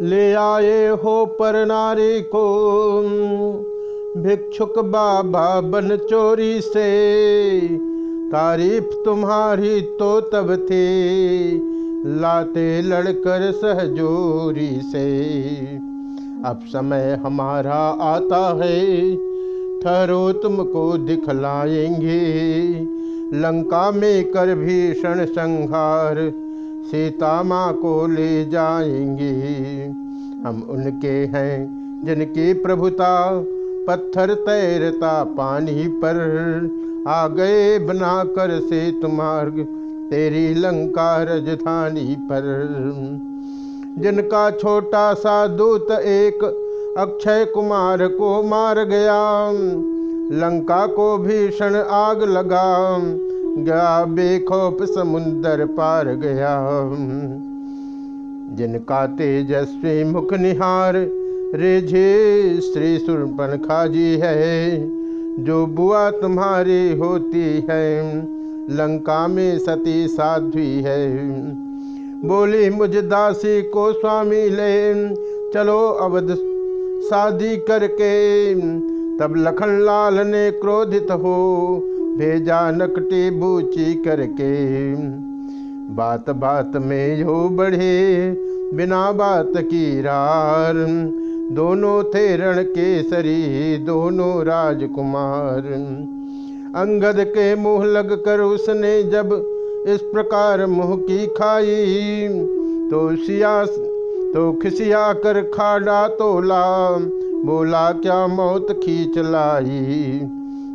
ले आए हो पर नारी को। भिक्षुक बाबा बन चोरी से। तारीफ़ तुम्हारी तो तब थी। लाते लड़कर सहजोरी से। अब समय हमारा आता है। ठहरो तुमको दिखलाएँगे। लंका में कर भीषण संहार। सीता माँ को ले जाएँगे। हम उनके हैं, जिनकी प्रभुता पत्थर तैरता पानी पर। आ गए बना कर से तुम्हार्ग तेरी लंका राजधानी पर। जिनका छोटा सा दूत एक अक्षय कुमार को मार गया, लंका को भीषण आग लगा। गया बेखौफ समुंदर पार गया। जिनका तेजस्वी मुख निहार रेझे श्री सुरपन खाजी है। जो बुआ तुम्हारी होती है, लंका में सती साध्वी है। बोली, मुझ दासी को स्वामी ले, चलो अवध शादी करके। तब लखनलाल ने क्रोधित हो भेजा नकटी बूची करके बात बात में यो बढ़े बिना बात की रार। दोनों थे रण केसरी दोनों राजकुमार। अंगद के मुँह लग कर उसने जब इस प्रकार मुँह की खाई तो सिया तो खिसिया कर खाड़ा तोला। बोला, क्या मौत खींच लाई?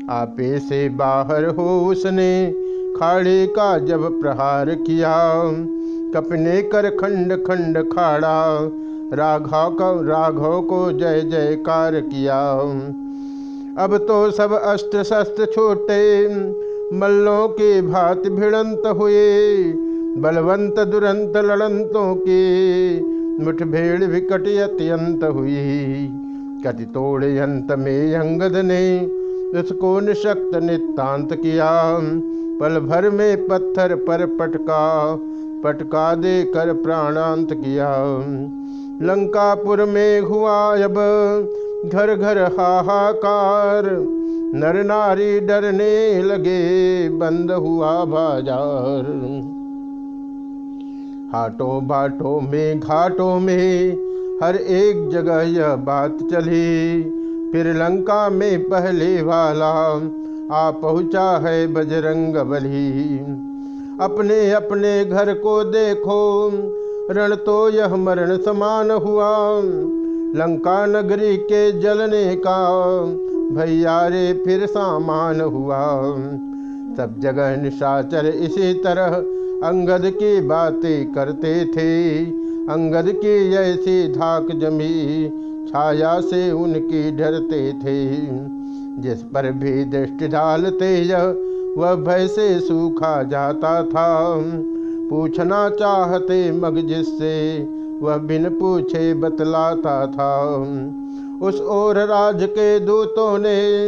आपे से बाहर हो उसने खाड़े का जब प्रहार किया, कपने कर खंड खंड खाड़ा, राघव को राघव को जय जयकार किया। अब तो सब अस्त्र शस्त्र छोटे, मल्लों के भात भिड़ंत हुए, बलवंत दुरंत लड़ंतों के मुठभेड़ विकट अत्यंत हुई। कति तोड़ अंत में अंगद ने उसको निशक्त नितांत किया पल भर में पत्थर पर पटका पटका दे कर प्राणांत किया। लंकापुर में हुआ अब घर घर हाहाकार, नर नारी डरने लगे, बंद हुआ बाज़ार। हाटों बाटों में, घाटों में, हर एक जगह यह बात चली फिर लंका में पहले वाला आ पहुँचा है बजरंग बली। अपने अपने घर को देखो, रण तो यह मरण समान हुआ। लंका नगरी के जलने का भैया रे फिर सामान हुआ। सब जगह निशाचर इसी तरह अंगद की बातें करते थे। अंगद की ऐसी धाक जमी, छाया से उनकी डरते थे। जिस पर भी दृष्टि डालते वह भय से सूखा जाता था। पूछना चाहते मग जिससे, वह बिन पूछे बतलाता था। उस ओर राज के दूतों ने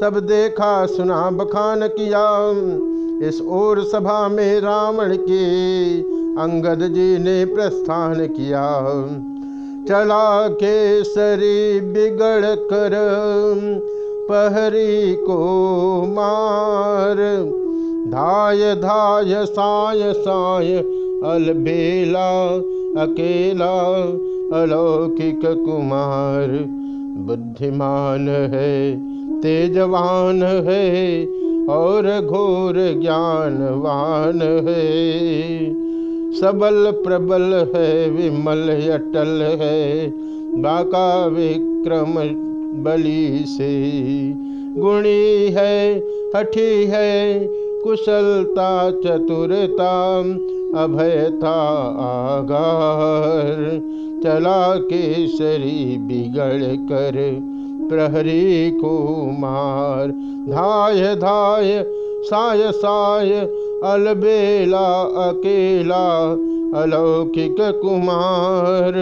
सब देखा, सुना बखान किया। इस ओर सभा में रावण के अंगद जी ने प्रस्थान किया। चला के केसरी बिगड़ कर, पहरी को मार। धाय धाय, साय साय, अलबेला, अकेला, अलौकिक कुमार। बुद्धिमान है, तेजवान है, और घोर ज्ञानवान है। सबल प्रबल है, विमल अटल है। बाका विक्रम बली से। गुणी है, हठी है, कुशलता चतुरता, अभयता आगार। चला के केसरी बिगड़ कर, प्रहरी को मार धाय धाय साय साय अलबेला अकेला, अलौकिक कुमार,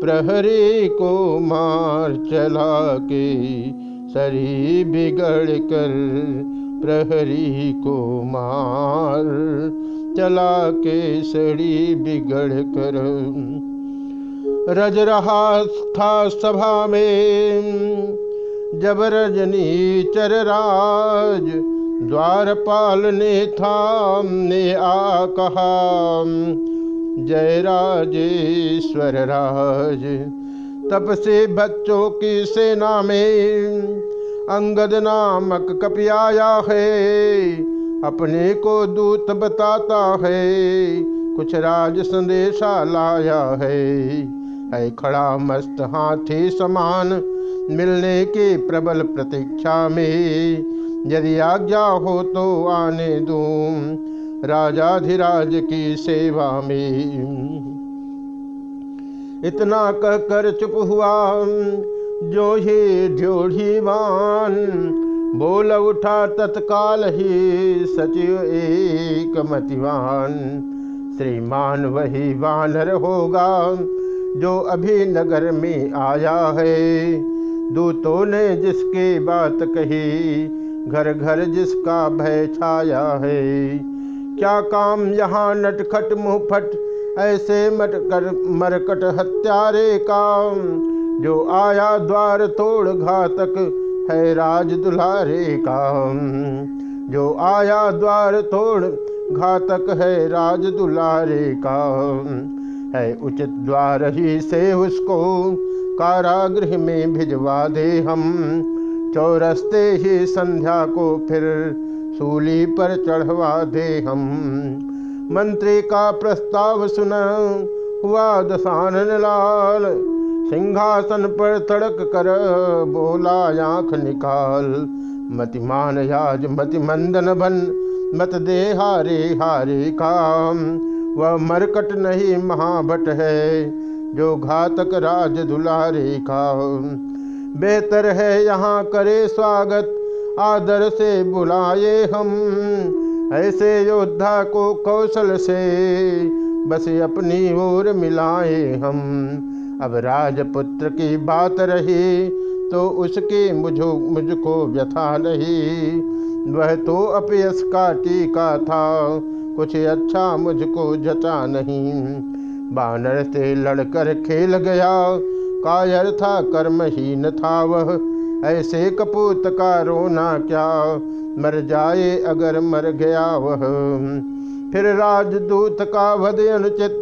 प्रहरी को मार चला के सरी बिगड़ कर प्रहरी को मार चला के सड़ी बिगड़ कर। रज रहा था सभा में, जब रजनी चर राज द्वारपाल ने था ने आ कहा, जय राजेश्वर राज, तप से बच्चों की सेना में अंगद नामक कपियाया है, अपने को दूत बताता है, कुछ राज संदेशा लाया है है खड़ा मस्त हाथी समान मिलने की प्रबल प्रतीक्षा में यदि आज्ञा हो तो आने दूँ। राजाधिराज की सेवा में। इतना कहकर चुप हुआ, जो ही ढ्योढ़ीवान बोल उठा तत्काल ही सचिव एक मतिवान। श्रीमान वही वानर होगा, जो अभी नगर में आया है। दूतों ने जिसके बात कही घर घर जिसका भय छाया है। क्या काम यहाँ नटखट मुहफट, ऐसे मटकर मरकट हत्यारे काम। जो आया द्वार तोड़ घातक है राज दुलारे काम। जो आया द्वार तोड़ घातक है राज दुलारे काम। है उचित द्वार ही से उसको कारागृह में भिजवा दे हम। चौरस्ते ही संध्या को फिर सूली पर चढ़वा दे हम। मंत्री का प्रस्ताव सुन हुआ दसानन लाल। सिंहासन पर तड़क कर बोला आँख निकाल। मतिमान याज मति मंदन बन, मत दे हारे हारे काम। वह मरकट नहीं महाभट है, जो घातक राज दुलारे का बेहतर है यहाँ करे स्वागत, आदर से बुलाए हम। ऐसे योद्धा को कौशल से बस अपनी ओर मिलाए हम। अब राजपुत्र की बात रही तो उसकी मुझो, मुझको व्यथा नहीं। वह तो अपयस का टीका था, कुछ अच्छा मुझको जचा नहीं। बानर से लड़कर खेल गया कायर था कर्महीन था वह ऐसे कपूत का रोना क्या? मर जाए अगर मर गया वह। फिर राजदूत का वध अनुचित,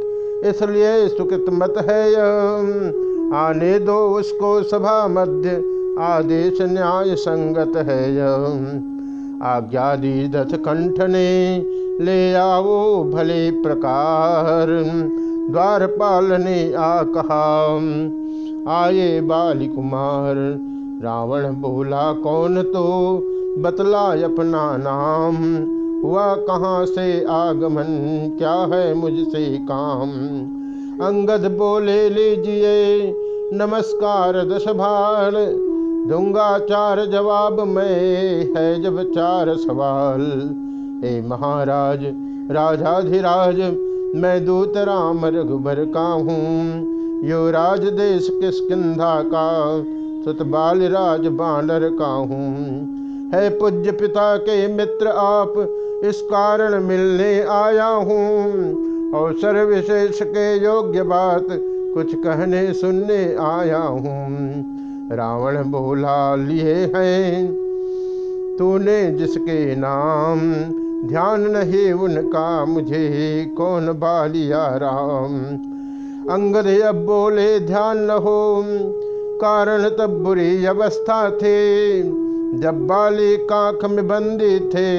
इसलिए सुकृत मत है यह। आने दो उसको सभा मध्य, आदेश न्याय संगत है यह। आज्ञा दी दथ कंठ ने, ले आओ भले प्रकार। द्वारपाल ने आ कहा आए बाली कुमार। रावण बोला, कौन तो? बतला अपना नाम। हुआ कहाँ से आगमन? क्या है मुझसे काम? अंगद बोले, लीजिए, नमस्कार दस भार दूँगा चार जवाब मैं, है जब चार सवाल। हे महाराज, राजाधिराज, मैं दूत राम रघुबर का हूँ। यो राज देश किसकिधा का? सुत बाल राज बानर का हूँ है पूज्य पिता के मित्र आप, इस कारण मिलने आया हूँ। अवसर विशेष के योग्य बात, कुछ कहने सुनने आया हूँ। रावण बोला, लिए हैं तूने जिसके नाम, ध्यान नहीं उनका, मुझे कौन बालिया राम? अंगद अब बोले, ध्यान न हो कारण तब बुरी अवस्था थे। जब बाली काख में बंदी थे,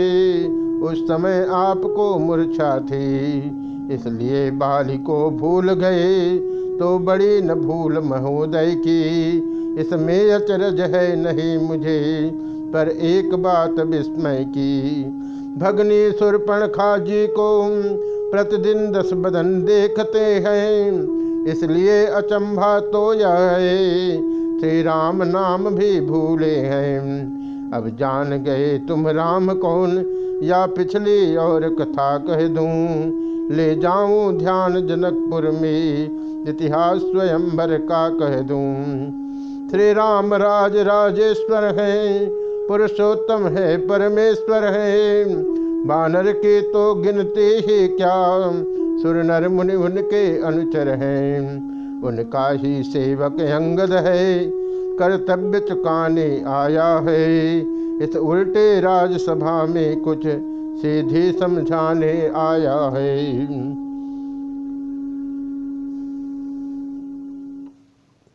उस समय आपको मूर्छा थी। इसलिए बाली को भूल गए तो बड़ी न भूल महोदय की। इसमें अचरज है नहीं मुझे, पर एक बात विस्मय की। भगनी सुरपण खाजी को प्रतिदिन दस बदन देखते हैं। इसलिए अचंभा तो यह है श्री राम नाम भी भूले हैं। अब जान गए तुम राम कौन, या पिछली और कथा कह दूँ। ले जाऊँ ध्यान जनकपुर में, इतिहास स्वयंवर का कह दूँ। श्री राम राज राजेश्वर हैं, पुरुषोत्तम है परमेश्वर है। बानर के तो गिनते ही क्या? सुर नर मुनि उनके अनुचर हैं। उनका ही सेवक अंगद है, कर्तव्य चुकाने आया है। इस उल्टे राजसभा में कुछ सीधे समझाने आया है।